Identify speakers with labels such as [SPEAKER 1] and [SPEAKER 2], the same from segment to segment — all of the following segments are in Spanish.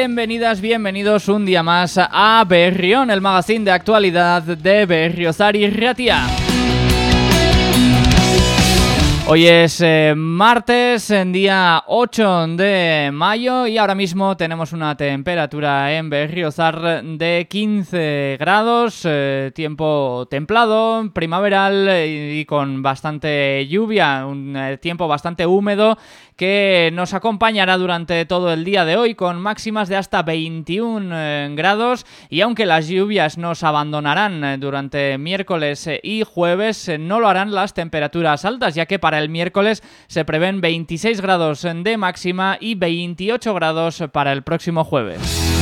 [SPEAKER 1] bienvenidas, bienvenidos un día más a Berrión, el magazine de actualidad de Berriozar y Ratia. Hoy es eh, martes, en día 8 de mayo y ahora mismo tenemos una temperatura en Berriozar de 15 grados, eh, tiempo templado, primaveral y, con bastante lluvia, un eh, tiempo bastante húmedo que nos acompañará durante todo el día de hoy con máximas de hasta 21 grados y aunque las lluvias nos abandonarán durante miércoles y jueves, no lo harán las temperaturas altas ya que para el miércoles se prevén 26 grados de máxima y 28 grados para el próximo jueves.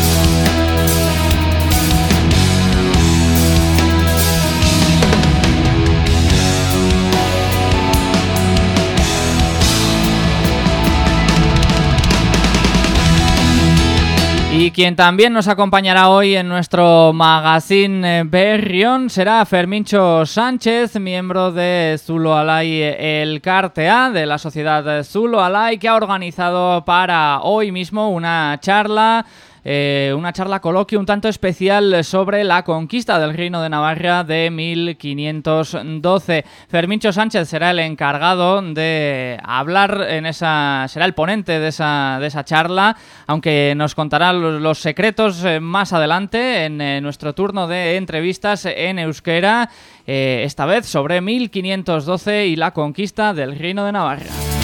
[SPEAKER 1] Y quien también nos acompañará hoy en nuestro magazine eh, Berrión será Fermincho Sánchez, miembro de Zulo Alay El Cartea, de la sociedad Zulo Alay, que ha organizado para hoy mismo una charla eh, una charla coloquio un tanto especial sobre la conquista del Reino de Navarra de 1512. Fermincho Sánchez será el encargado de hablar en esa... será el ponente de esa, de esa charla, aunque nos contará los, secretos eh, más adelante en eh, nuestro turno de entrevistas en euskera, esta vez sobre 1512 y la conquista del Reino de Navarra.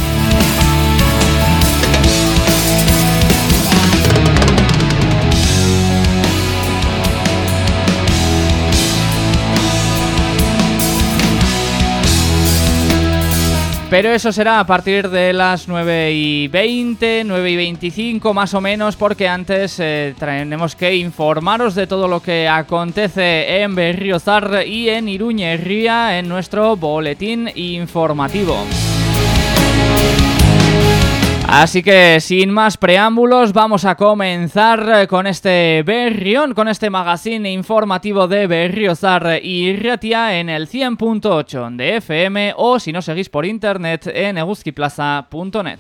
[SPEAKER 1] Pero eso será a partir de las 9 y 20, 9 y 25 más o menos, porque antes eh, tenemos que informaros de todo lo que acontece en Berriozar y en Iruñería en nuestro boletín informativo. Así que sin más preámbulos vamos a comenzar eh, con este Berrión, con este magazine informativo de Berriozar y Ratia en el 100.8 de FM o si no seguís por internet en eguzquiplaza.net.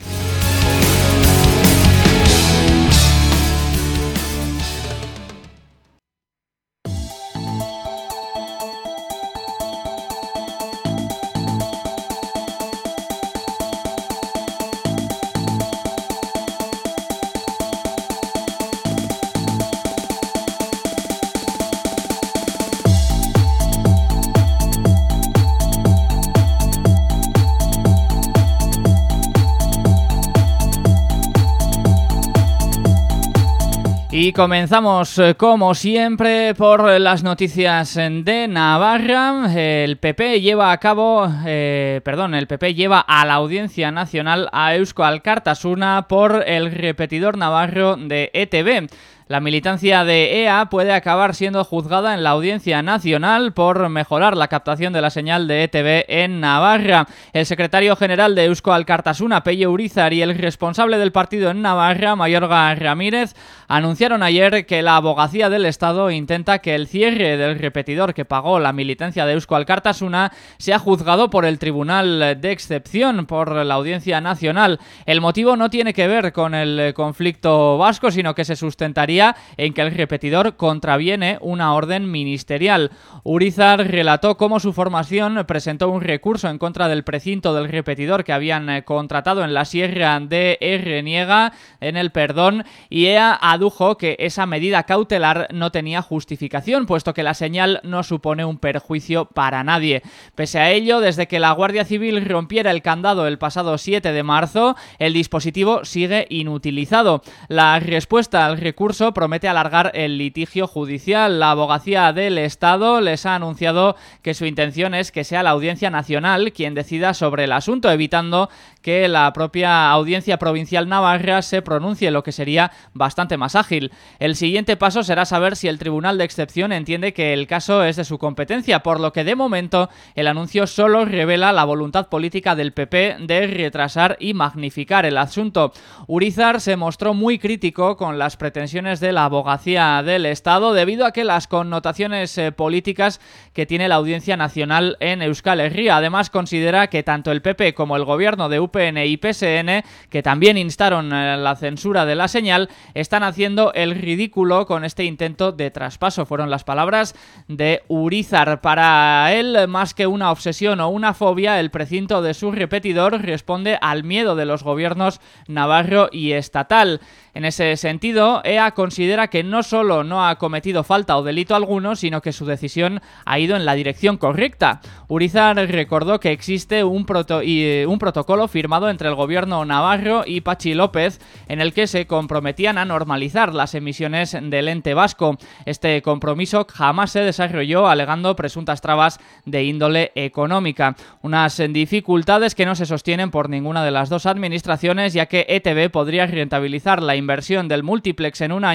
[SPEAKER 1] Y comenzamos eh, como siempre por las noticias de Navarra. El PP lleva a cabo, eh, perdón, el PP lleva a la Audiencia Nacional a Eusko Cartasuna por el repetidor navarro de ETV. La militancia de EA puede acabar siendo juzgada en la Audiencia Nacional por mejorar la captación de la señal de ETV en Navarra. El secretario general de Eusko Alcartasuna, Pello Urizar, y el responsable del partido en Navarra, Mayorga Ramírez, anunciaron ayer que la abogacía del Estado intenta que el cierre del repetidor que pagó la militancia de Eusko Alcartasuna sea juzgado por el Tribunal de Excepción, por la Audiencia Nacional. El motivo no tiene que ver con el conflicto vasco, sino que se sustentaría en que el repetidor contraviene una orden ministerial. Urizar relató cómo su formación presentó un recurso en contra del precinto del repetidor que habían eh, contratado en la Sierra de Reniega en el perdón y EA adujo que esa medida cautelar no tenía justificación, puesto que la señal no supone un perjuicio para nadie. Pese a ello, desde que la Guardia Civil rompiera el candado el pasado 7 de marzo, el dispositivo sigue inutilizado. La respuesta al recurso promete alargar el litigio judicial. La abogacía del Estado les ha anunciado que su intención es que sea la Audiencia Nacional quien decida sobre el asunto, evitando que la propia Audiencia Provincial Navarra se pronuncie, lo que sería bastante más ágil. El siguiente paso será saber si el Tribunal de Excepción entiende que el caso es de su competencia, por lo que de momento el anuncio solo revela la voluntad política del PP de retrasar y magnificar el asunto. Urizar se mostró muy crítico con las pretensiones de la abogacía del Estado debido a que las connotaciones eh, políticas que tiene la Audiencia Nacional en Euskal Herria. Además, considera que tanto el PP como el gobierno de UPN y PSN, que también instaron eh, la censura de la señal, están haciendo el ridículo con este intento de traspaso. Fueron las palabras de Urizar. Para él, más que una obsesión o una fobia, el precinto de su repetidor responde al miedo de los gobiernos navarro y estatal. En ese sentido, EA considera que no solo no ha cometido falta o delito alguno, sino que su decisión ha ido en la dirección correcta. Urizar recordó que existe un, eh, un protocolo firmado entre el gobierno navarro y Pachi López en el que se comprometían a normalizar las emisiones del ente vasco. Este compromiso jamás se desarrolló alegando presuntas trabas de índole económica. Unas dificultades que no se sostienen por ninguna de las dos administraciones ya que ETB podría rentabilizar la inversión del multiplex en un año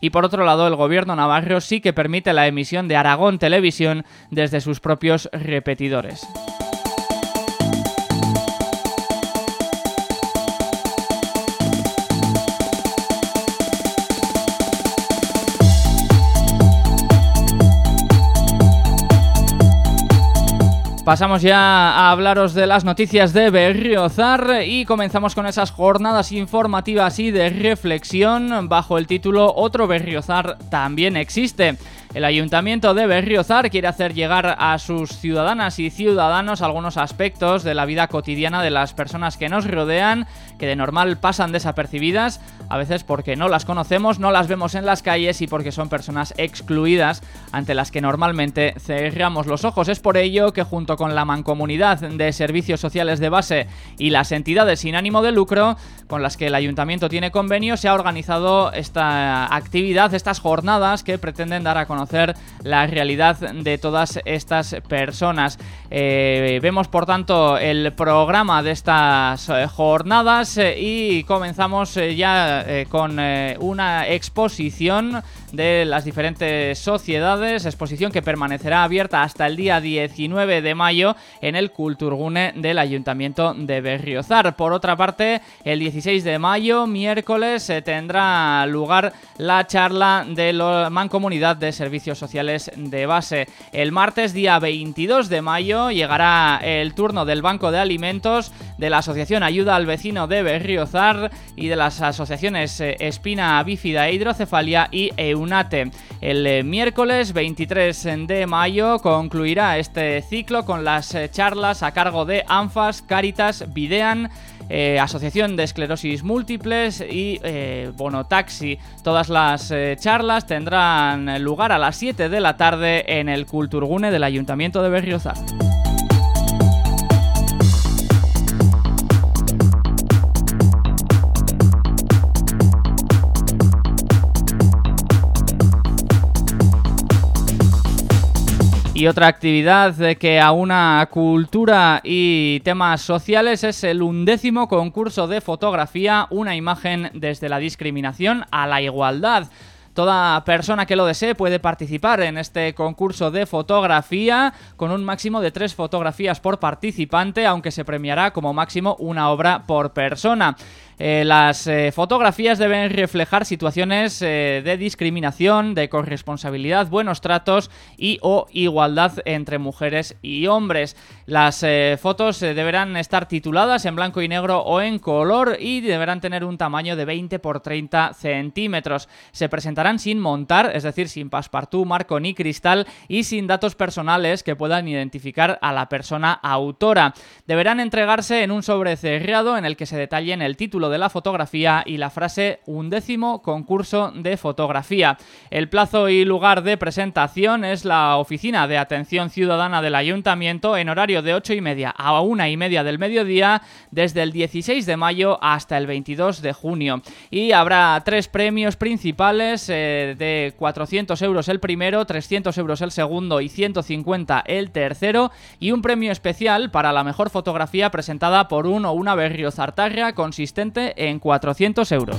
[SPEAKER 1] y por otro lado el gobierno navarro sí que permite la emisión de Aragón Televisión desde sus propios repetidores. Pasamos ya a hablaros de las noticias de Berriozar y comenzamos con esas jornadas informativas y de reflexión bajo el título Otro Berriozar también existe. El Ayuntamiento de Berriozar quiere hacer llegar a sus ciudadanas y ciudadanos algunos aspectos de la vida cotidiana de las personas que nos rodean, que de normal pasan desapercibidas, a veces porque no las conocemos, no las vemos en las calles y porque son personas excluidas ante las que normalmente cerramos los ojos. Es por ello que junto con la mancomunidad de servicios sociales de base y las entidades sin ánimo de lucro con las que el ayuntamiento tiene convenio, se ha organizado esta actividad, estas jornadas que pretenden dar a conocer la realidad de todas estas personas. Eh, vemos por tanto el programa de estas eh, jornadas eh, y comenzamos ya con una exposición de las diferentes sociedades, exposición que permanecerá abierta hasta el día 19 de mayo en el Culturgune del Ayuntamiento de Berriozar. Por otra parte, el 16 de mayo, miércoles, tendrá lugar la charla de la Mancomunidad de Servicios sociales de base. El martes día 22 de mayo llegará el turno del Banco de Alimentos de la Asociación Ayuda al Vecino de Berriozar y de las asociaciones eh, Espina Bífida e Hidrocefalia y El eh, miércoles 23 de mayo concluirá este ciclo con las eh, charlas a cargo de ANFAS, Caritas, Videan, eh, Asociación de Esclerosis Múltiples y eh, Bonotaxi. Todas las charlas tendrán lugar a las 7 de la tarde en el Culturgune del Ayuntamiento de Berriozar. Y otra actividad que aúna cultura y temas sociales es el undécimo concurso de fotografía Una imagen desde la discriminación a la igualdad. Toda persona que lo desee puede participar en este concurso de fotografía con un máximo de tres fotografías por participante, aunque se premiará como máximo una obra por persona. Eh, las eh, fotografías deben reflejar situaciones eh, de discriminación, de corresponsabilidad, buenos tratos y o igualdad entre mujeres y hombres. Las fotos deberán estar tituladas en blanco y negro o en color y deberán tener un tamaño de 20 por 30 centímetros. Se presentarán sin montar, es decir, sin passepartout, marco ni cristal y sin datos personales que puedan identificar a la persona autora. Deberán entregarse en un sobre cerrado en el que se detallen el título de la fotografía y la frase undécimo concurso de fotografía. El plazo y lugar de presentación es la oficina de atención ciudadana del ayuntamiento en horario de 8 y media a una y media del mediodía desde el 16 de mayo hasta el 22 de junio. Y habrá tres premios principales eh, de 400 euros el primero, 300 euros el segundo y 150 el tercero y un premio especial para la mejor fotografía presentada por un o una berriozartarra consistente en 400 euros.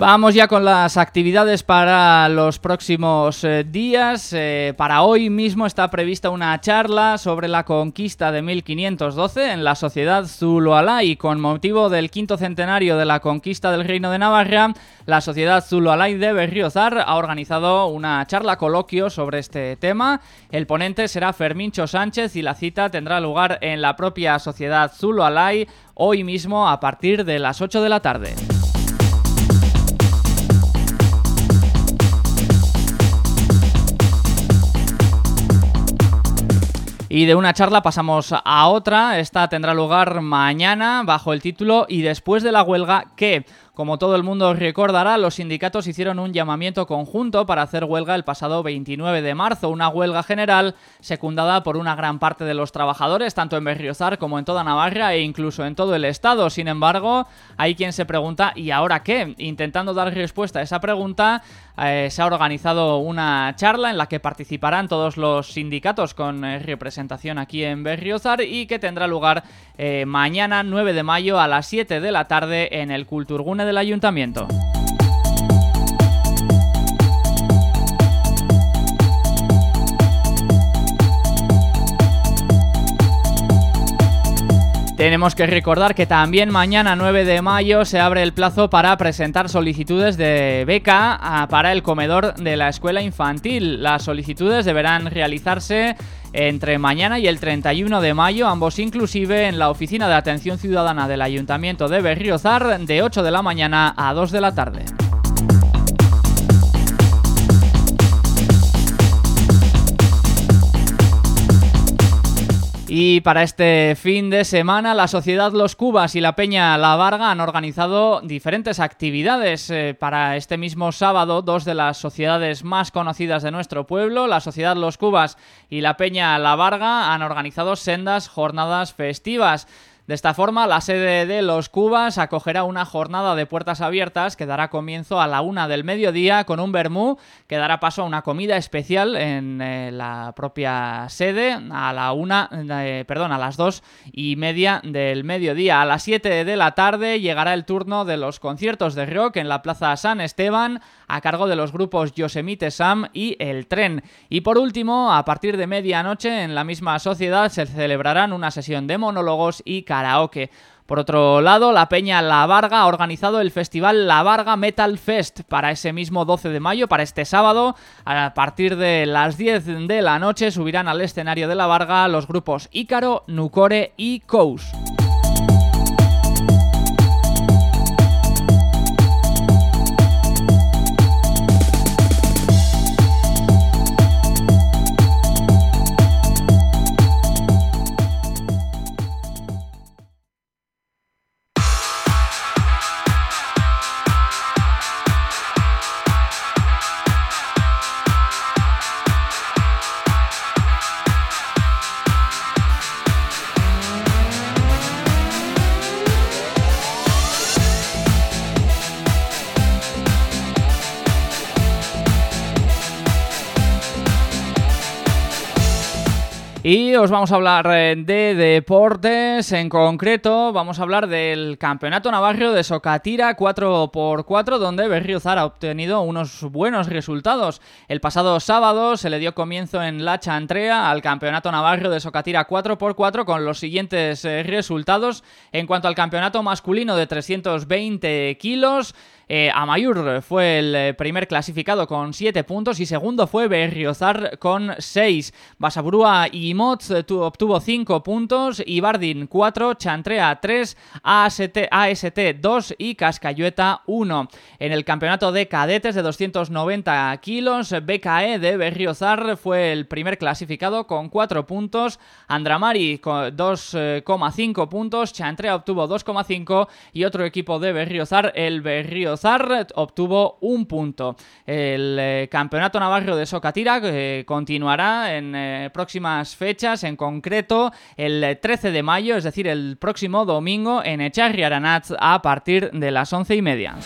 [SPEAKER 1] Vamos ya con las actividades para los próximos eh, días. Eh, para hoy mismo está prevista una charla sobre la conquista de 1512 en la sociedad Zulualá y con motivo del quinto centenario de la conquista del Reino de Navarra, la sociedad Zulualá de Berriozar ha organizado una charla coloquio sobre este tema. El ponente será Fermincho Sánchez y la cita tendrá lugar en la propia sociedad Zulualá hoy mismo a partir de las 8 de la tarde. Y de una charla pasamos a otra. Esta tendrá lugar mañana bajo el título Y después de la huelga, ¿qué? Como todo el mundo recordará, los sindicatos hicieron un llamamiento conjunto para hacer huelga el pasado 29 de marzo, una huelga general secundada por una gran parte de los trabajadores, tanto en Berriozar como en toda Navarra e incluso en todo el estado. Sin embargo, hay quien se pregunta ¿y ahora qué? Intentando dar respuesta a esa pregunta, eh, se ha organizado una charla en la que participarán todos los sindicatos con eh, representación aquí en Berriozar y que tendrá lugar eh, mañana 9 de mayo a las 7 de la tarde en el Culturgune del Ayuntamiento. Tenemos que recordar que también mañana 9 de mayo se abre el plazo para presentar solicitudes de beca ah, para el comedor de la escuela infantil. Las solicitudes deberán realizarse entre mañana y el 31 de mayo, ambos inclusive en la Oficina de Atención Ciudadana del Ayuntamiento de Berriozar de 8 de la mañana a 2 de la tarde. Y para este fin de semana, la Sociedad Los Cubas y la Peña La Varga han organizado diferentes actividades. Eh, para este mismo sábado, dos de las sociedades más conocidas de nuestro pueblo, la Sociedad Los Cubas y la Peña La Varga, han organizado sendas jornadas festivas. De esta forma, la sede de Los Cubas acogerá una jornada de puertas abiertas que dará comienzo a la una del mediodía con un bermú que dará paso a una comida especial en eh, la propia sede a la una, eh, perdón, a las dos y media del mediodía. A las siete de la tarde llegará el turno de los conciertos de rock en la Plaza San Esteban a cargo de los grupos Yosemite Sam y El Tren. Y por último, a partir de medianoche en la misma sociedad se celebrarán una sesión de monólogos y karaoke. Por otro lado, la Peña La Varga ha organizado el festival La Varga Metal Fest para ese mismo 12 de mayo, para este sábado. A partir de las 10 de la noche subirán al escenario de La Varga los grupos Ícaro, Nucore y Kous. Y os vamos a hablar eh, de deportes, en concreto vamos a hablar del Campeonato Navarro de Socatira 4x4, donde Berriozar ha obtenido unos buenos resultados. El pasado sábado se le dio comienzo en La Chantrea al Campeonato Navarro de Socatira 4x4 con los siguientes eh, resultados. En cuanto al campeonato masculino de 320 kilos, eh, Amayur fue el eh, primer clasificado con 7 puntos y segundo fue Berriozar con 6. Basaburúa y Mot eh, obtuvo 5 puntos, Ibardin 4, Chantrea 3, AST, AST 2 y Cascayueta 1. En el campeonato de cadetes de 290 kilos, BKE de Berriozar fue el primer clasificado con 4 puntos, Andramari con 2,5 puntos, Chantrea obtuvo 2,5 y otro equipo de Berriozar, el Berriozar obtuvo un punto. El eh, Campeonato Navarro de Socatira eh, continuará en eh, próximas fechas, en concreto el 13 de mayo, es decir, el próximo domingo en Echarri Aranat a partir de las once y media.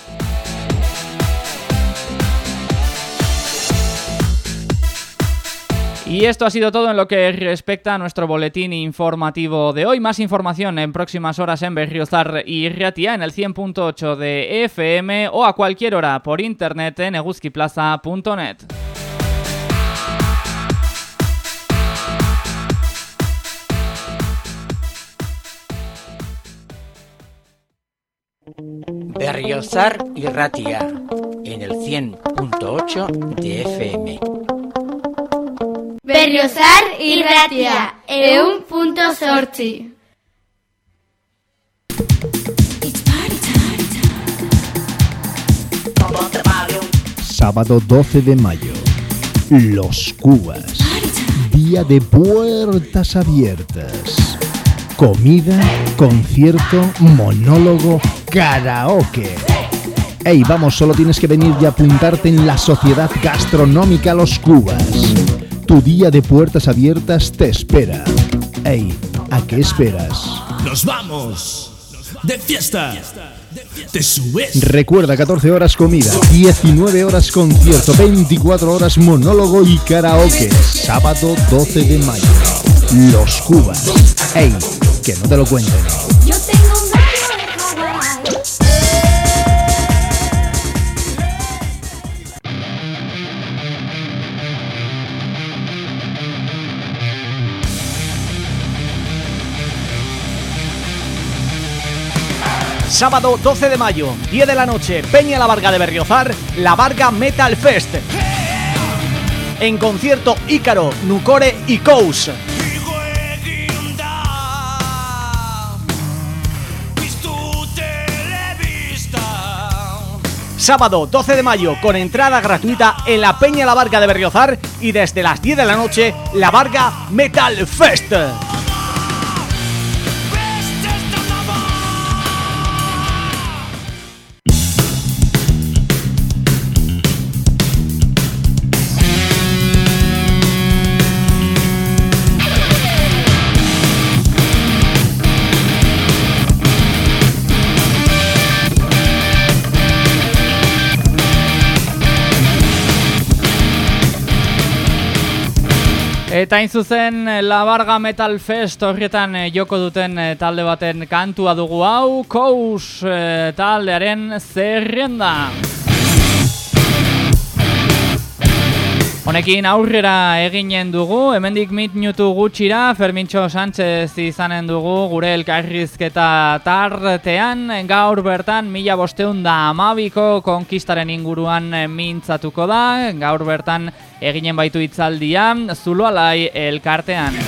[SPEAKER 1] Y esto ha sido todo en lo que respecta a nuestro boletín informativo de hoy. Más información en próximas horas en Berriozar y Riatia en el 100.8 de FM o a cualquier hora por internet en eguzquiplaza.net.
[SPEAKER 2] Berriozar y Ratia en el 100.8 de FM.
[SPEAKER 3] Berriozar y Ratia un punto sorti.
[SPEAKER 4] Sábado 12 de mayo. Los Cubas. Día de puertas abiertas. Comida, concierto, monólogo, karaoke. Ey, vamos, solo tienes que venir y apuntarte en la Sociedad Gastronómica Los Cubas. Tu día de puertas abiertas te espera. Ey, ¿a qué esperas?
[SPEAKER 5] ¡Nos vamos! ¡De fiesta! ¿Te subes?
[SPEAKER 4] Recuerda 14 horas comida, 19 horas concierto, 24 horas monólogo y karaoke. Sábado 12 de mayo. Los Cubas. Ey, que no te lo cuenten.
[SPEAKER 6] Sábado 12 de mayo, 10 de la noche, Peña La Varga de Berriozar, La Varga Metal Fest. En concierto Ícaro, Nucore y Kous. Sábado 12 de mayo con entrada gratuita en la Peña La Varga de Berriozar y desde las 10 de la noche La Varga Metal Fest.
[SPEAKER 1] Eta hain zuzen La Varga Metal Fest horrietan eh, joko duten eh, talde baten kantua dugu hau Kous eh, taldearen zerrenda. Honekin aurrera eginen dugu, hemendik minutu gutxira, Fermintxo Sánchez izanen dugu gure elkarrizketa tartean, gaur bertan mila bosteun da amabiko konkistaren inguruan mintzatuko da, gaur bertan eginen baitu itzaldia, zuloalai elkartean.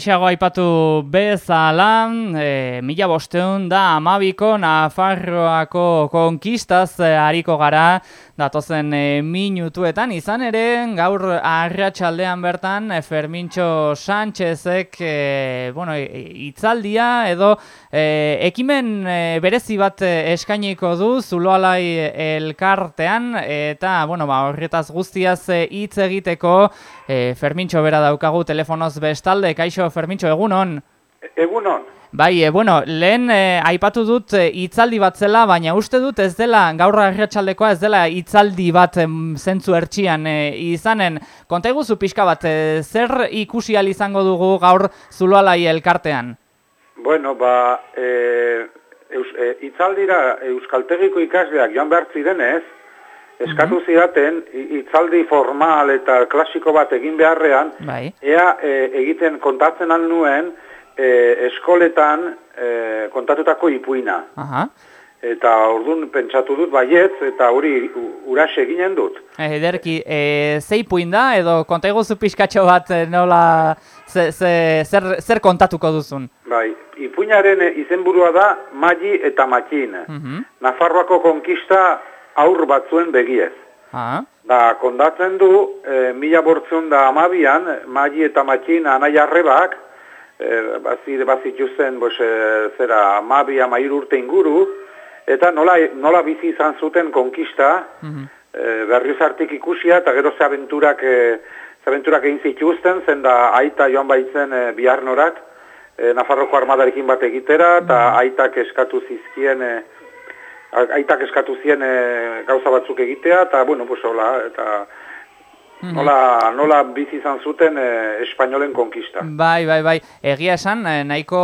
[SPEAKER 1] lehenxeago aipatu bezalan, e, mila bosteun da amabiko Nafarroako konkistaz e, ariko gara, datozen e, minutuetan. Izan ere, gaur arratsaldean bertan eh, Fermintxo Sánchezek e, bueno, itzaldia edo e, ekimen e, berezi bat eskainiko du Zuloalai elkartean eta bueno, ba, horretaz guztiaz hitz egiteko e, Fermintxo bera daukagu telefonoz bestalde. Kaixo Fermintxo egunon.
[SPEAKER 7] Egunon.
[SPEAKER 1] Bai, e, bueno, lehen e, aipatu dut eh, hitzaldi e, bat zela, baina uste dut ez dela gaur arratsaldekoa ez dela hitzaldi bat e, zentzu ertzian e, izanen. Kontaiguzu pixka bat e, zer ikusi al izango dugu gaur Zuloalai elkartean?
[SPEAKER 7] Bueno, ba, hitzaldira e, e, euskaltegiko ikasleak joan behar zirenez, mhm. eskatu zidaten hitzaldi formal eta klasiko bat egin beharrean,
[SPEAKER 1] bai.
[SPEAKER 7] ea e, egiten kontatzenan nuen, e, eskoletan e, kontatutako ipuina.
[SPEAKER 1] Aha.
[SPEAKER 7] Eta ordun pentsatu dut baiet eta hori urase eginen dut.
[SPEAKER 1] E, Ederki, e, ze ipuin da edo kontaigo zu pixkatxo bat e, nola ze, ze, zer, zer kontatuko duzun?
[SPEAKER 7] Bai, ipuinaren e, izenburua da magi eta makin.
[SPEAKER 1] Uh -huh.
[SPEAKER 7] Nafarroako konkista aur batzuen begiez.
[SPEAKER 1] Aha.
[SPEAKER 7] Da, kondatzen du, e, mila bortzun da amabian, magi eta makin anai arrebak, e, bazit, bazituzten, bos, e, zera, amabi amairu urte inguru, eta nola, nola bizi izan zuten konkista,
[SPEAKER 1] mhm.
[SPEAKER 7] e, berriozartik ikusia, eta gero ze abenturak, e, ze abenturak egin zituzten, zen da aita joan baitzen e, biharnorak, e, Nafarroko armadarekin bat egitera, eta aitak eskatu zizkien, e, aitak eskatu zien e, gauza batzuk egitea, eta, bueno, pues, hola, eta nola, nola bizi izan zuten e, espainolen konkista.
[SPEAKER 1] Bai, bai, bai. Egia esan, eh, nahiko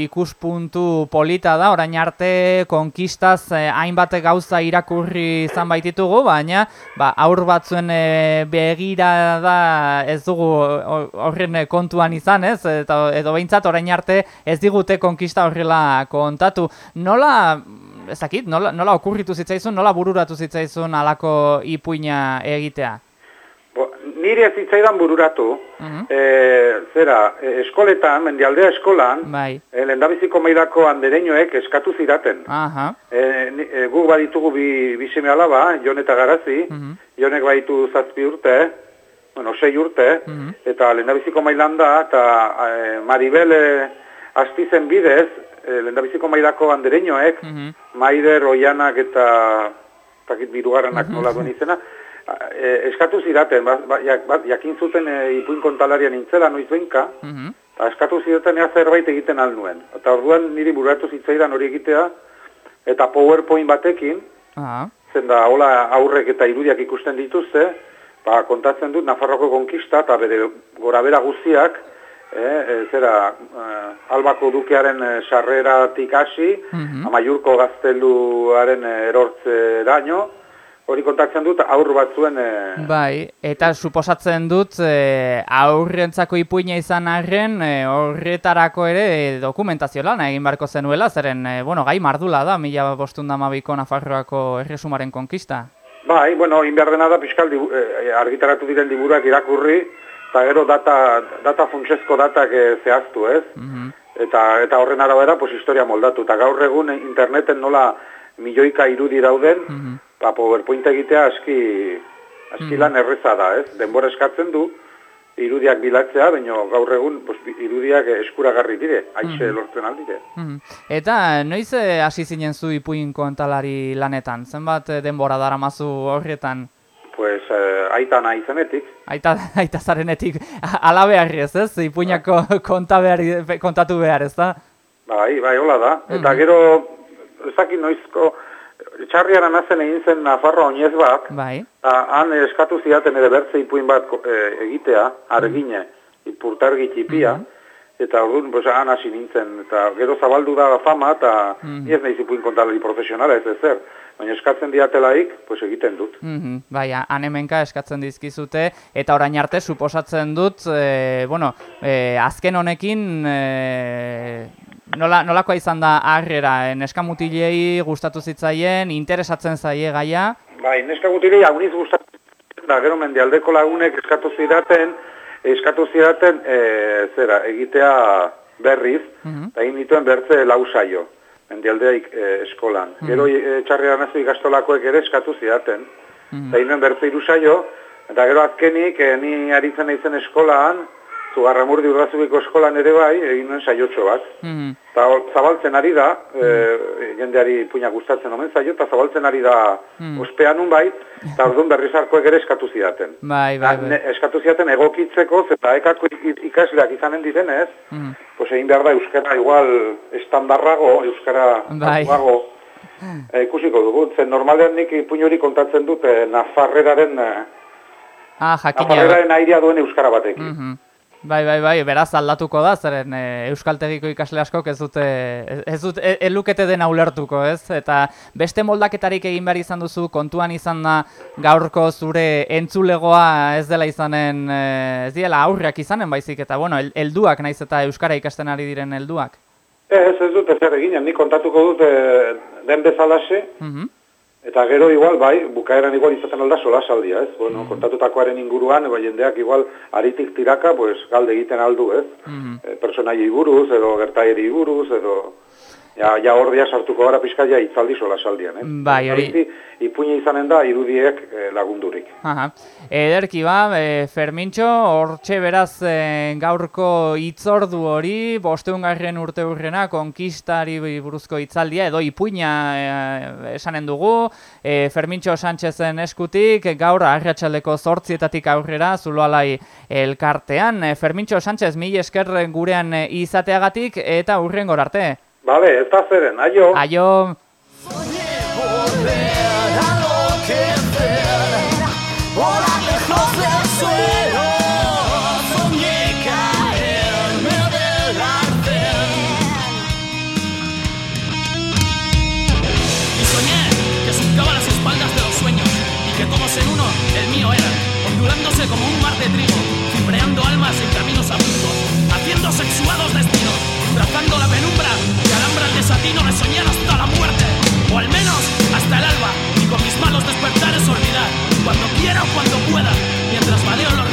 [SPEAKER 1] ikuspuntu polita da, orain arte konkistaz eh, hainbat gauza irakurri izan baititugu, baina ba, aur batzuen eh, begira da ez dugu ho- horren eh, kontuan izan, ez? Eta, edo behintzat orain arte ez digute konkista horrela kontatu. Nola, ez dakit, nola, nola okurritu zitzaizun, nola bururatu zitzaizun alako ipuina egitea?
[SPEAKER 7] Bo, niri ez zitzaidan bururatu,
[SPEAKER 1] Mhm.
[SPEAKER 7] e, zera, e, eskoletan, mendialdea eskolan,
[SPEAKER 1] Bai.
[SPEAKER 7] e, lendabiziko mailako andereñoek eskatu ziraten.
[SPEAKER 1] Aha.
[SPEAKER 7] E, ni- e, guk baditugu bi, bi seme alaba, Jon eta Garazi,
[SPEAKER 1] Mhm.
[SPEAKER 7] Jonek baditu zazpi urte, bueno, sei urte,
[SPEAKER 1] Mhm.
[SPEAKER 7] eta lehendabiziko mailan da, eta e, Maribel e, astizen bidez, e, lehendabiziko mailako andereñoek,
[SPEAKER 1] Mhm.
[SPEAKER 7] Maider, Oianak eta takit birugarrenak nola duen izena, e, eskatu ziraten, ba, ba, jak, ba, jakin zuten e, ipuin kontalarian nintzela noiz behinka,
[SPEAKER 1] Mhm.
[SPEAKER 7] eta eskatu ziraten ea zerbait egiten alnuen. Eta orduan niri buratu zitzaidan hori egitea, eta PowerPoint batekin,
[SPEAKER 1] Aha.
[SPEAKER 7] zen da hola aurrek eta irudiak ikusten dituzte, ba, kontatzen dut Nafarroko konkista eta bere gorabera guztiak, eh, e, zera, eh, albako dukearen eh, sarreratik hasi,
[SPEAKER 1] Mhm.
[SPEAKER 7] amaiurko gazteluaren erortzeraino, hori kontatzen dut aur batzuen eh,
[SPEAKER 1] Bai, eta suposatzen dut e, aurrentzako ipuina izan arren e, horretarako ere e, dokumentazio lana egin beharko zenuela, zeren, e, bueno, gai mardula da, mila bostunda mabiko Nafarroako erresumaren konkista.
[SPEAKER 7] Bai, bueno, egin behar dena da pixkal dibu- eh, argitaratu diren liburuak irakurri, eta gero data, data funtsezko datak eh, zehaztu, ez?
[SPEAKER 1] Mhm.
[SPEAKER 7] Eta, eta horren arabera, pues, historia moldatu. Eta gaur egun interneten nola milioika irudi dauden,
[SPEAKER 1] Mhm.
[SPEAKER 7] Ba, PowerPoint egitea aski, aski lan erreza da, ez? Denbora eskatzen du, irudiak bilatzea, baina gaur egun pues, bi- irudiak eh, eskuragarri dire, aixe lortzen aldire.
[SPEAKER 1] Mhm. Eta noiz e, hasi zinen zu ipuin kontalari lanetan? Zenbat e, denbora daramazu horretan?
[SPEAKER 7] Pues, eh, aitana izenetik,
[SPEAKER 1] Aita, aita zarenetik ala beharrez, ez? Ipuinako konta behar, kontatu behar, ez da?
[SPEAKER 7] Bai, bai, hola da. Eta gero, ezakit noizko, txarriara nazen egin zen Nafarroa oinez bat,
[SPEAKER 1] Bai.
[SPEAKER 7] ta, han eskatu zidaten ere bertze ipuin bat e, egitea, argine, ipurtargi txipia, eta orduan, pues, han hasi nintzen, eta gero zabaldu da fama, eta ni ez nahiz ipuin kontalari profesionala ez ezer, baina eskatzen diatelaik, pues egiten dut.
[SPEAKER 1] Mhm, bai, anemenka eskatzen dizkizute, eta orain arte suposatzen dut, e, bueno, e, azken honekin, e, nola, nolakoa izan da harrera, e, neskamutilei gustatu zitzaien, interesatzen zaie gaia,
[SPEAKER 7] Bai, neska gutirei aguniz gustatzen, da gero mendialdeko lagunek eskatu zidaten, eskatu zidaten, e, zera, egitea berriz,
[SPEAKER 1] Mhm.
[SPEAKER 7] eta egin dituen bertze lau saio, mendialdea ik- e, eskolan. Gero e, txarri nazu ikastolakoek ere eskatu zidaten,
[SPEAKER 1] Mhm.
[SPEAKER 7] eta egin bertze hiru saio, eta gero azkenik, e, ni aritzen naizen eskolan, Zugarramurdi urrazubiko eskolan ere bai, egin nuen saiotxo bat. Eta hor, zabaltzen ari da, e, jendeari puina gustatzen omen zaio, eta zabaltzen ari da
[SPEAKER 1] Mm.
[SPEAKER 7] ospean unbait, eta orduan berrizarkoek ere eskatu zidaten.
[SPEAKER 1] bai, bai, bai.
[SPEAKER 7] Eskatu zidaten egokitzeko, eta ekako ik- ikasleak izanen direnez,
[SPEAKER 1] Mhm.
[SPEAKER 7] pues egin behar da euskara igual estandarrago, euskara
[SPEAKER 1] Bai.
[SPEAKER 7] e, ikusiko dugu. Zen normalean nik ipuin hori kontatzen dut e, Nafarreraren, e,
[SPEAKER 1] Ah, jakina.
[SPEAKER 7] Nafarreraren airea duen euskara batekin.
[SPEAKER 1] Mhm. Bai, bai, bai, beraz aldatuko da, zeren e, euskaltegiko ikasle askok ez dute, ez- ez dut, e, elukete dena ulertuko, ez? Eta beste moldaketarik egin behar izan duzu, kontuan izan da gaurko zure entzulegoa ez dela izanen, e, ez diela aurrak izanen baizik, eta bueno, el, helduak naiz eta euskara ikasten ari diren helduak.
[SPEAKER 7] Ez, ez dut ezer eginen, nik kontatuko dut e, den bezalaxe,
[SPEAKER 1] Mhm.
[SPEAKER 7] Eta gero igual, bai, bukaeran igual izaten alda solasaldia, ez? Bueno, kontatutakoaren inguruan, eba jendeak igual aritik tiraka, pues, galde egiten aldu, ez?
[SPEAKER 1] Mhm.
[SPEAKER 7] E, personaiei buruz, edo gertaeri buruz, edo... Ja, ja ordia sartuko gara pixka ja itzaldi solasaldian, eh?
[SPEAKER 1] Bai, hori.
[SPEAKER 7] Ipuña izanen da irudiek eh, lagundurik.
[SPEAKER 1] Aha. Ederki ba, e, Fermintxo, hortxe beraz e, gaurko itzordu hori, bosteungarren urte hurrena, konkistari buruzko itzaldia, edo ipuina e, esanen dugu, e, Fermintxo Sánchezen eskutik, gaur arratsaldeko zortzietatik aurrera, zuloalai elkartean. E, Fermintxo Sánchez, mil esker gurean izateagatik, eta hurren arte.
[SPEAKER 7] Vale, ez da zeren, aio!
[SPEAKER 1] Aio!
[SPEAKER 5] Olvidar, cuando quiera o cuando pueda, mientras valeo los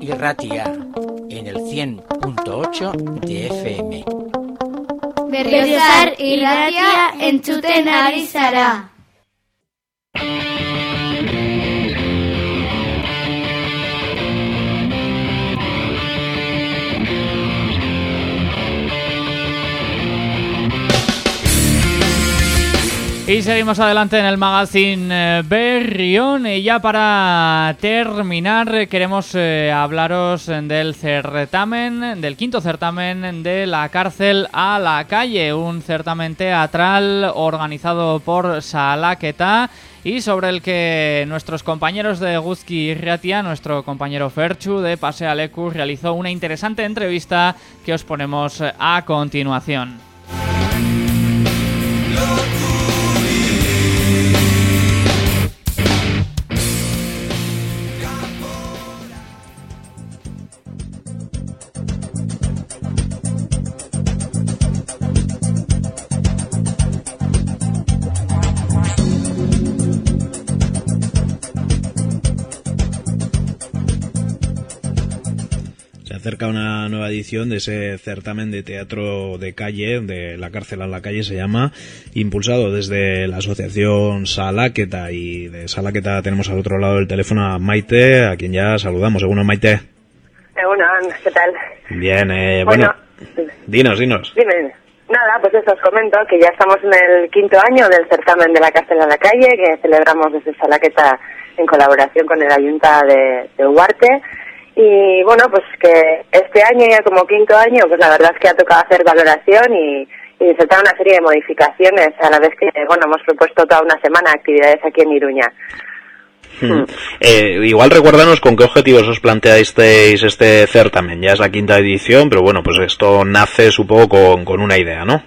[SPEAKER 8] y
[SPEAKER 2] Ratia en el 100.8 de FM.
[SPEAKER 3] Berriozar irratia entzuten ari zara.
[SPEAKER 1] Y seguimos adelante en el magazine eh, Berrión y ya para terminar queremos eh, hablaros del certamen, del quinto certamen de la cárcel a la calle, un certamen teatral organizado por Salaqueta y sobre el que nuestros compañeros de Guzki Ratia, nuestro compañero Ferchu de Pasea Lecu realizó una interesante entrevista que os ponemos eh, a continuación.
[SPEAKER 9] Nueva edición de ese certamen de teatro de calle, de la cárcel a la calle se llama, impulsado desde la asociación Salaqueta y de Salaqueta tenemos al otro lado del teléfono a Maite, a quien ya saludamos. Según Maite.
[SPEAKER 10] Bueno, ¿qué tal?
[SPEAKER 9] Bien, eh, bueno,
[SPEAKER 10] Bueno,
[SPEAKER 9] dinos, dinos.
[SPEAKER 10] dime. Nada, pues eso os comento que ya estamos en el quinto año del certamen de la Castela a la Calle, que celebramos desde Salaqueta en colaboración con el Ayunta de, de Huarte. Y bueno, pues que este año, ya como quinto año, pues la verdad es que ha tocado hacer valoración y, y insertar una serie de modificaciones, a la vez que, bueno, hemos propuesto toda una semana de actividades aquí en Iruña.
[SPEAKER 9] Mm. Eh, igual recuérdanos con qué objetivos os planteasteis este certamen. Ya es la quinta edición, pero bueno, pues esto nace supongo con, con una idea, ¿no?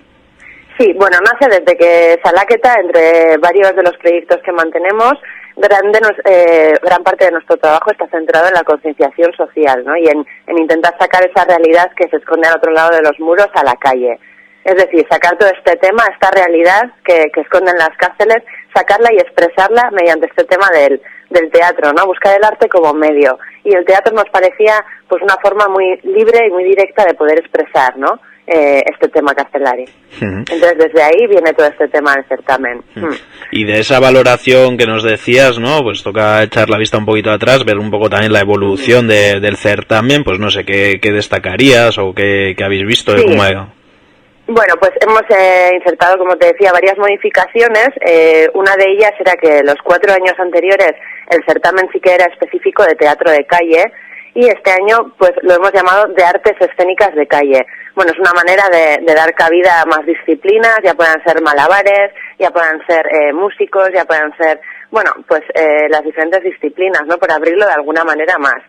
[SPEAKER 10] Sí, bueno, nace desde que Salaqueta, entre varios de los proyectos que mantenemos, gran, de nos- eh, gran parte de nuestro trabajo está centrado en la concienciación social, ¿no? Y en, en intentar sacar esa realidad que se esconde al otro lado de los muros a la calle. Es decir, sacar todo este tema, esta realidad que, que esconden las cárceles, sacarla y expresarla mediante este tema del, del teatro, ¿no? Buscar el arte como medio. Y el teatro nos parecía, pues, una forma muy libre y muy directa de poder expresar, ¿no? Eh, este tema carcelario. Entonces, desde ahí viene todo este tema del certamen. Mm.
[SPEAKER 9] Y de esa valoración que nos decías, ¿no? Pues toca echar la vista un poquito atrás, ver un poco también la evolución de- del certamen, pues no sé, ¿qué, qué destacarías o qué, qué habéis visto de
[SPEAKER 10] Sí.
[SPEAKER 9] cómo ha-
[SPEAKER 10] Bueno, pues hemos eh, insertado, como te decía, varias modificaciones. Eh, una de ellas era que los cuatro años anteriores el certamen sí que era específico de teatro de calle y este año pues lo hemos llamado de artes escénicas de calle. Bueno, es una manera de, de dar cabida a más disciplinas, ya puedan ser malabares, ya puedan ser eh, músicos, ya puedan ser, bueno, pues eh, las diferentes disciplinas, ¿no? Por abrirlo de alguna manera más.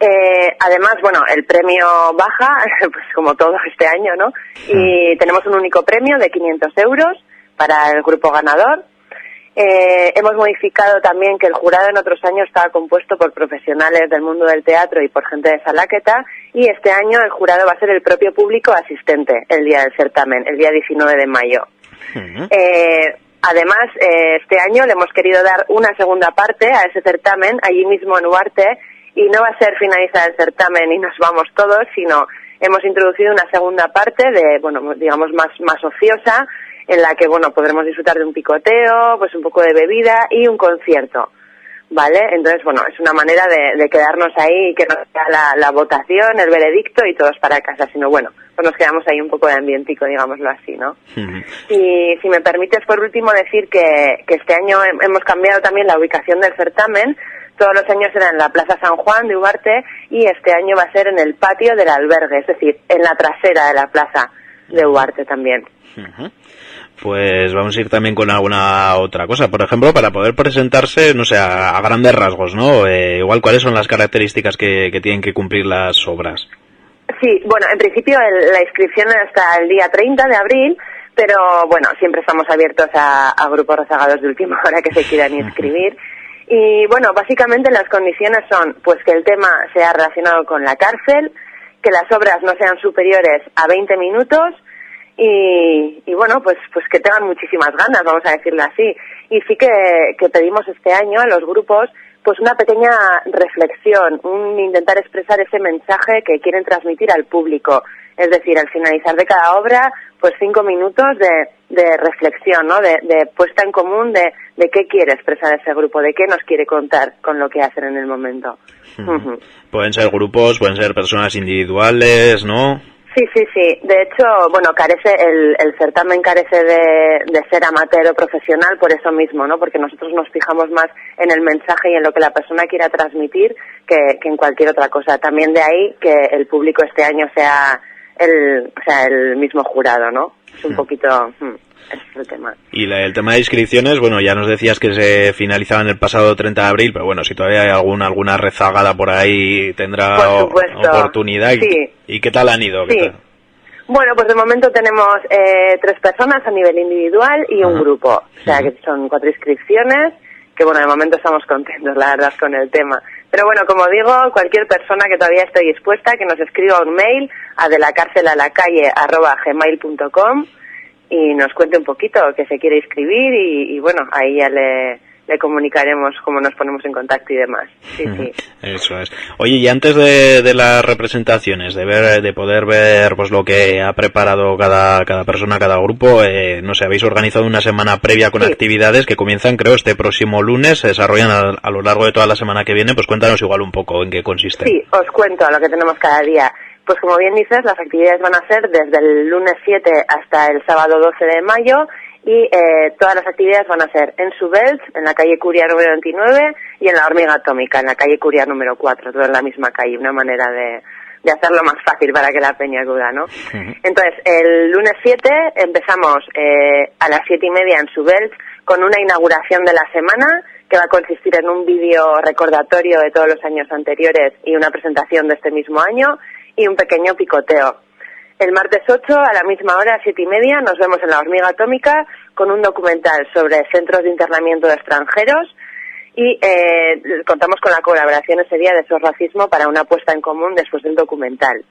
[SPEAKER 10] Eh, además, bueno, el premio baja, pues como todo este año, ¿no? Y tenemos un único premio de 500 euros para el grupo ganador. Eh, hemos modificado también que el jurado en otros años estaba compuesto por profesionales del mundo del teatro y por gente de Salaqueta y este año el jurado va a ser el propio público asistente el día del certamen, el día 19 de mayo. Eh, además, eh, este año le hemos querido dar una segunda parte a ese certamen allí mismo en Huarte y no va a ser finalizar el certamen y nos vamos todos, sino hemos introducido una segunda parte de, bueno, digamos más, más ociosa en la que, bueno, podremos disfrutar de un picoteo, pues un poco de bebida y un concierto. ¿Vale? Entonces, bueno, es una manera de, de quedarnos ahí y que no sea la, la votación, el veredicto y todos para casa, sino bueno, pues nos quedamos ahí un poco de ambientico, digámoslo así, ¿no? Y si me permites, por último, decir que, que este año hem- hemos cambiado también la ubicación del certamen. Todos los años era en la Plaza San Juan de Ugarte y este año va a ser en el patio del albergue, es decir, en la trasera de la plaza de Ugarte también.
[SPEAKER 9] Pues vamos a ir también con alguna otra cosa. Por ejemplo, para poder presentarse, no sé, a, a grandes rasgos, ¿no? Eh, igual, ¿cuáles son las características que, que tienen que cumplir las obras?
[SPEAKER 10] Sí, bueno, en principio el- la inscripción es hasta el día 30 de abril, pero bueno, siempre estamos abiertos a, a grupos rezagados de última hora que se quieran inscribir. Y bueno, básicamente las condiciones son pues que el tema sea relacionado con la cárcel, que las obras no sean superiores a 20 minutos y, y bueno, pues, pues que tengan muchísimas ganas, vamos a decirlo así. Y sí que, que pedimos este año a los grupos pues una pequeña reflexión, un intentar expresar ese mensaje que quieren transmitir al público. Es decir, al finalizar de cada obra, pues cinco minutos de, de reflexión, ¿no? De, de puesta en común de, de qué quiere expresar ese grupo, de qué nos quiere contar con lo que hacen en el momento. Ujú.
[SPEAKER 9] Pueden ser grupos, pueden ser personas individuales, ¿no?
[SPEAKER 10] Sí, sí, sí. De hecho, bueno, carece el, el certamen carece de, de ser amateur o profesional por eso mismo, ¿no? Porque nosotros nos fijamos más en el mensaje y en lo que la persona quiera transmitir que, que en cualquier otra cosa. También de ahí que el público este año sea el, o sea, el mismo jurado, ¿no? Es un poquito, hmm, ese es el tema.
[SPEAKER 9] Y la- el tema de inscripciones, bueno, ya nos decías que se finalizaban el pasado 30 de abril, pero bueno, si todavía hay alguna, alguna rezagada por ahí, tendrá
[SPEAKER 10] Por
[SPEAKER 9] oportunidad. ¿Y,
[SPEAKER 10] Sí.
[SPEAKER 9] ¿Y qué tal han ido? ¿Qué
[SPEAKER 10] Sí.
[SPEAKER 9] tal?
[SPEAKER 10] Bueno, pues de momento tenemos eh, tres personas a nivel individual y un grupo. O sea, que son cuatro inscripciones, que bueno, de momento estamos contentos, la verdad, con el tema. Pero bueno, como digo, cualquier persona que todavía esté dispuesta, que nos escriba un mail a de la cárcel a la calle arroba gmail.com y nos cuente un poquito que se quiere inscribir y, y bueno, ahí ya le, le comunicaremos cómo nos ponemos en contacto y demás. Sí, sí.
[SPEAKER 9] Eso es. Oye, y antes de, de las representaciones, de ver, de poder ver pues lo que ha preparado cada, cada persona, cada grupo, eh, no sé, habéis organizado una semana previa con actividades que comienzan, creo, este próximo lunes, se desarrollan a, a lo largo de toda la semana que viene, pues cuéntanos igual un poco en qué consiste.
[SPEAKER 10] Sí, os cuento lo que tenemos cada día. Pues como bien dices, las actividades van a ser desde el lunes 7 hasta el sábado 12 de mayo y eh, todas las actividades van a ser en Subels, en la calle Curia número 29 y en la Hormiga Atómica, en la calle Curia número 4, todo en la misma calle, una manera de, de hacerlo más fácil para que la peña acuda, ¿no? Entonces, el lunes 7 empezamos eh, a las 7 y media en Subels con una inauguración de la semana que va a consistir en un vídeo recordatorio de todos los años anteriores y una presentación de este mismo año y un pequeño picoteo. El martes 8, a la misma hora, siete y media, nos vemos en la hormiga atómica con un documental sobre centros de internamiento de extranjeros y eh, contamos con la colaboración ese día de SOS Racismo para una puesta en común después del documental.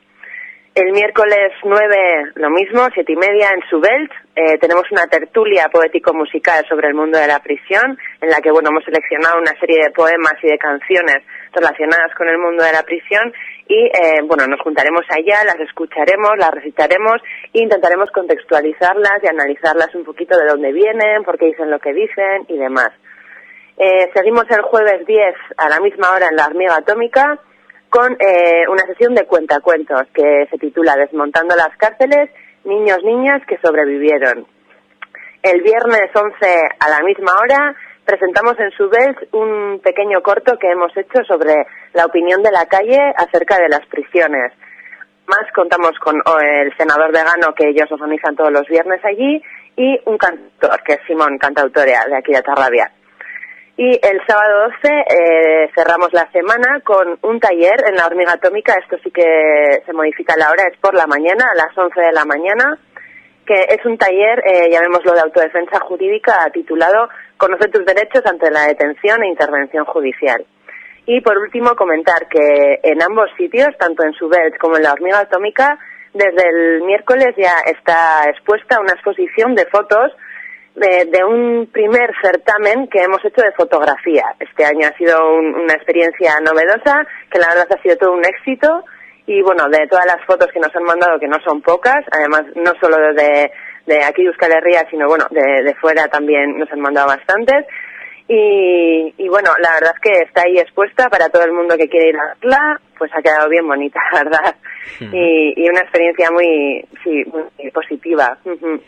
[SPEAKER 10] El miércoles 9, lo mismo, siete y media, en Subelt, eh, tenemos una tertulia poético-musical sobre el mundo de la prisión, en la que, bueno, hemos seleccionado una serie de poemas y de canciones relacionadas con el mundo de la prisión y, eh, bueno, nos juntaremos allá, las escucharemos, las recitaremos e intentaremos contextualizarlas y analizarlas un poquito de dónde vienen, por qué dicen lo que dicen y demás. Eh, seguimos el jueves 10 a la misma hora en la hormiga atómica con eh, una sesión de cuentacuentos que se titula Desmontando las cárceles, niños, niñas que sobrevivieron. El viernes 11 a la misma hora presentamos en su vez un pequeño corto que hemos hecho sobre la opinión de la calle acerca de las prisiones. Más contamos con oh, el senador vegano que ellos organizan todos los viernes allí y un cantor que es Simón, cantautorea de aquí de Tarrabia. Y el sábado 12 eh, cerramos la semana con un taller en la hormiga atómica. Esto sí que se modifica la hora, es por la mañana, a las 11 de la mañana, que es un taller, eh, llamémoslo de autodefensa jurídica, titulado Conoce tus derechos ante la detención e intervención judicial. Y por último, comentar que en ambos sitios, tanto en Subelt como en la hormiga atómica, desde el miércoles ya está expuesta una exposición de fotos de, de, un primer certamen que hemos hecho de fotografía. Este año ha sido un, una experiencia novedosa, que la verdad ha sido todo un éxito. Y bueno, de todas las fotos que nos han mandado, que no son pocas, además no solo de, de aquí de Euskal Herria, sino bueno, de, de fuera también nos han mandado bastantes. Y, y, bueno, la verdad es que está ahí expuesta para todo el mundo que quiere ir a verla, pues ha quedado bien bonita, la verdad. y, y, una experiencia muy, sí, muy positiva,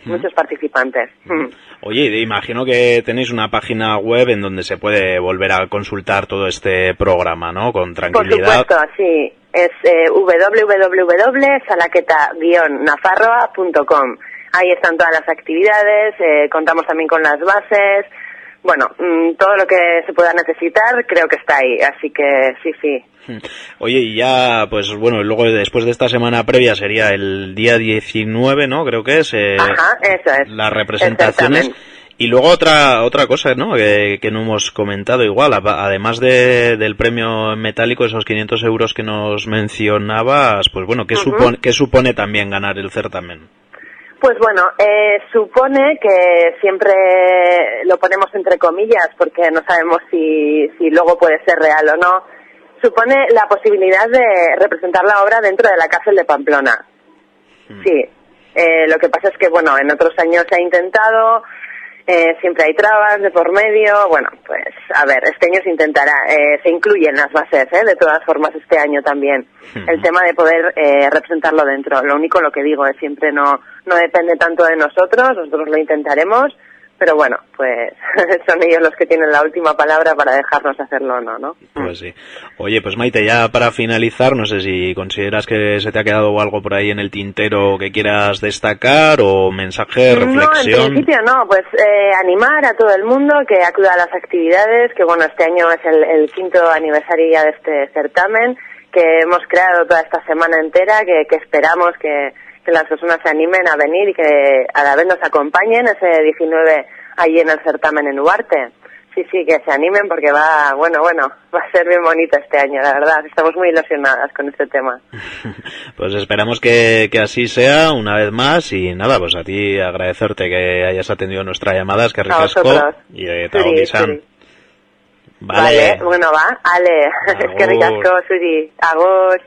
[SPEAKER 10] muchos participantes.
[SPEAKER 9] Oye, imagino que tenéis una página web en donde se puede volver a consultar todo este programa, ¿no? Con tranquilidad.
[SPEAKER 10] Por supuesto, sí. Es eh, www.salaqueta-nafarroa.com. Ahí están todas las actividades, eh, contamos también con las bases, bueno, mmm, todo lo que se pueda necesitar creo que está ahí, así que sí, sí.
[SPEAKER 9] Oye, y ya, pues bueno, luego después de esta semana previa sería el día 19, ¿no? Creo que es. Eh,
[SPEAKER 10] Ajá, eso es.
[SPEAKER 9] Las representaciones. Y luego otra otra cosa, ¿no? Que, que no hemos comentado igual, además de, del premio metálico, esos 500 euros que nos mencionabas, pues bueno, ¿qué, uh -huh. supone, ¿qué supone también ganar el certamen?
[SPEAKER 10] Pues bueno, eh, supone que siempre lo ponemos entre comillas porque no sabemos si, si luego puede ser real o no. Supone la posibilidad de representar la obra dentro de la cárcel de Pamplona. Mm. Sí. Eh, lo que pasa es que, bueno, en otros años se ha intentado, eh, siempre hay trabas de por medio. Bueno, pues a ver, este año se intentará. Eh, se incluyen las bases, ¿eh? de todas formas, este año también. El tema de poder eh, representarlo dentro. Lo único, lo que digo, es siempre no, no depende tanto de nosotros, nosotros lo intentaremos. Pero bueno, pues son ellos los que tienen la última palabra para dejarnos hacerlo o no, ¿no?
[SPEAKER 9] Pues sí. Oye, pues Maite, ya para finalizar, no sé si consideras que se te ha quedado algo por ahí en el tintero que quieras destacar o mensaje, reflexión.
[SPEAKER 10] No, en principio no, pues eh, animar a todo el mundo que acuda a las actividades, que bueno, este año es el, el quinto aniversario ya de este certamen, que hemos creado toda esta semana entera, que, que esperamos que que las personas se animen a venir y que a la vez nos acompañen ese 19 allí en el certamen en Uarte. Sí, sí, que se animen porque va, bueno, bueno, va a ser bien bonito este año, la verdad. Estamos muy ilusionadas con este tema.
[SPEAKER 9] pues esperamos que, que así sea una vez más y nada, pues a ti agradecerte que hayas atendido nuestra llamada, es que ricasco y de
[SPEAKER 10] Suri, Suri. Vale. vale. bueno, va, ale, es que ricasco, Suri, agur.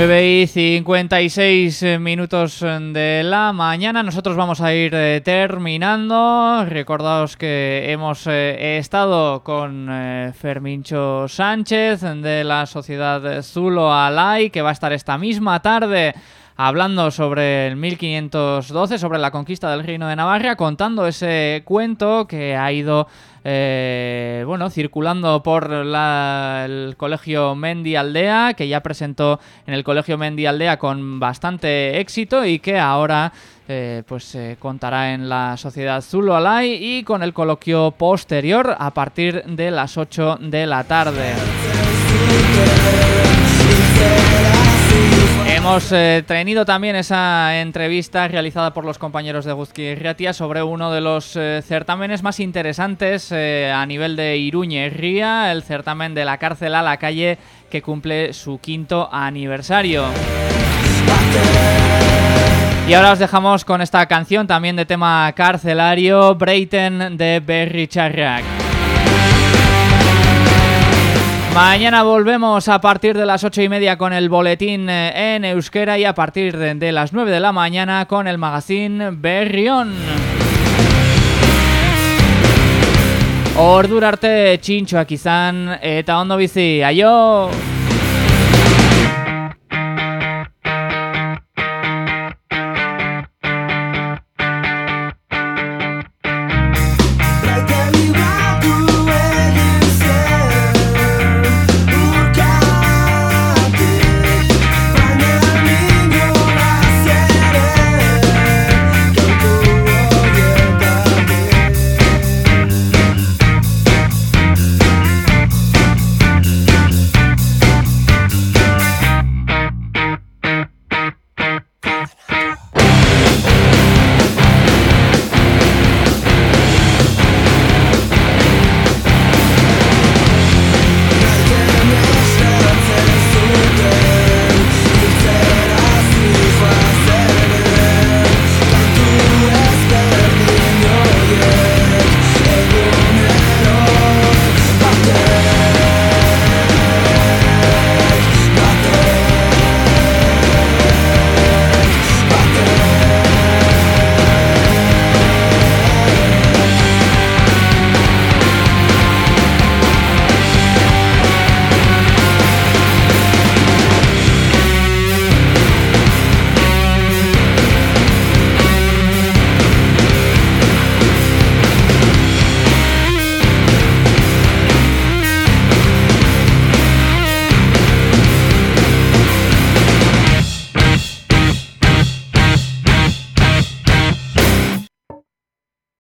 [SPEAKER 1] 9 y 56 minutos de la mañana. Nosotros vamos a ir eh, terminando. Recordaos que hemos eh, estado con eh, Fermincho Sánchez de la Sociedad Zulo Alay, que va a estar esta misma tarde hablando sobre el 1512, sobre la conquista del Reino de Navarra, contando ese cuento que ha ido eh, bueno, circulando por el Colegio Mendi Aldea, que ya presentó en el Colegio Mendi Aldea con bastante éxito y que ahora eh, pues eh, contará en la Sociedad Zulo Alay y con el coloquio posterior a partir de las 8 de la tarde. Hemos eh, tenido también esa entrevista realizada por los compañeros de Guzki y Riatia sobre uno de los eh, certámenes más interesantes eh, a nivel de Iruña y Ría, el certamen de la cárcel a la calle que cumple su quinto aniversario. Y ahora os dejamos con esta canción también de tema carcelario, Breiten de Berry Charrac. Mañana volvemos a partir de las ocho y media con el boletín eh, en euskera y a partir de, las 9 de la mañana con el magazine Berrión. Ordura arte txintxoak izan eta ondo bizi, aio!